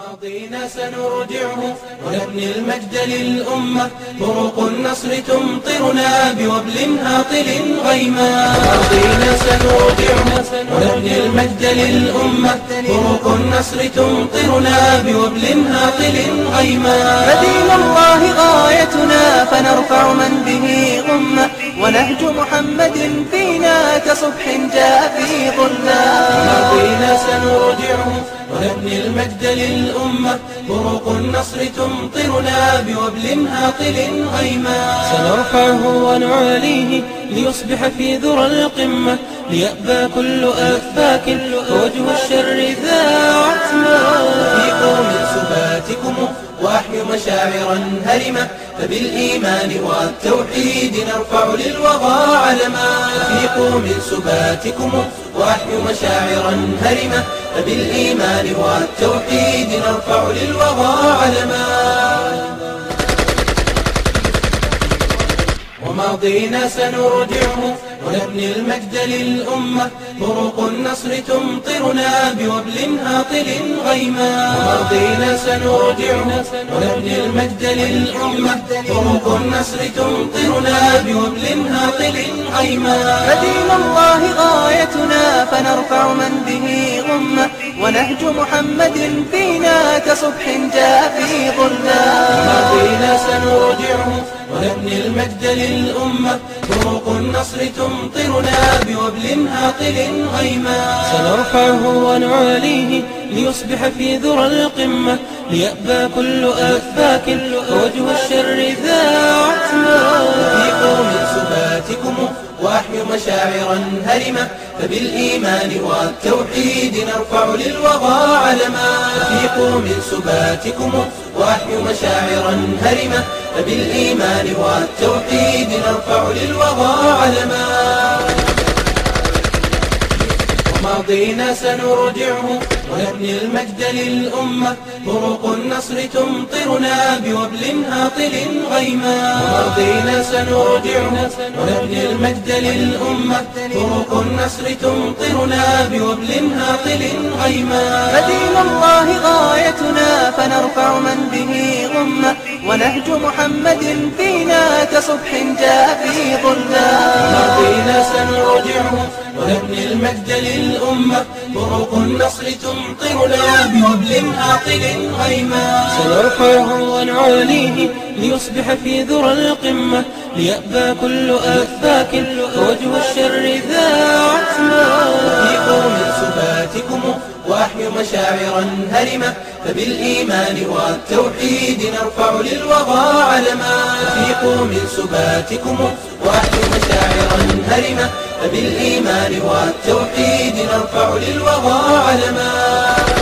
وماضينا سنرجعه ونبني المجد للأمة. طرق النصر تمطرنا بوبل هاطل غيما وماضينا سنرجعه ونبني المجد للأمة. طرق النصر تمطرنا بوبل هاطل غيما فدين الله غايتنا فنرفع من به غمة ونهج محمد فينا كصبح جاء في ظلام ماضينا سنرجعه ونبني المجد للأمة. طرق النصر تمطرنا بوبل هاطل غيما سنرفعه ونعاليه ليصبح في ذرى القمة. ليأبى كل أفاك وجه الشر ذا عتمة. أفيقوا من سباتكم وأحيوا مشاعرا هرمة. فبالإيمان والتوحيد نرفع للوغى علما. أفيقوا من سباتكم وأحيوا مشاعرا هرمة فبالإيمان والتوحيد نرفع للوغى علما. وماضينا سنرجعه. ونبني المجد للأمة. طرق النصر تمطرنا بوبل هاطل غيما. وماضينا سنرجعه ونبني المجد للأمة. طرق النصر تمطرنا بوبل هاطل غيما فدين الله غايتنا فنرفع من به غمة. ونهج محمد فينا كصبح جاء في ظلام ماضينا سنرجعه ونبني المجد للأمة. طرق النصر تمطرنا بوبل هاطل غيما. سنرفعه ونعاليه ليصبح في ذرى القمة. ليأبى كل أفاك وجه الشر ذا عتمة. أفيقوا من سباتكم وأحيوا مشاعرا هرمة فبالإيمان والتوحيد نرفع للوغى علما أفيقوا من سباتكم وأحيوا مشاعرا هرمة فبالإيمان والتوحيد نرفع للوغى علما وماضينا سنرجعه ونبني المجد للأمة طرق النصر تمطرنا بوبل هاطل غيما. وماضينا سنرجعه ونبني المجد للأمة طرق النصر تمطرنا بوبل هاطل غيما. فدين الله غايتنا فنرفع من به غمة. ونهج محمد فينا كصبح جاء في ماضينا ونبني المجد للأمة طرق النصر تمطرنا بوبل هاطل غيما سنرفعه ونعاليه ليصبح في ذرى القمة ليأبى كل أفاك وجه الشر ذا عتمة. أفيقوا من سباتكم وأحيوا مشاعرا هرمة فبالإيمان والتوحيد نرفع للوغى علما. أفيقوا من سباتكم وأحيوا مشاعرا هرمة فبالإيمان والتوحيد نرفع للوغى علما.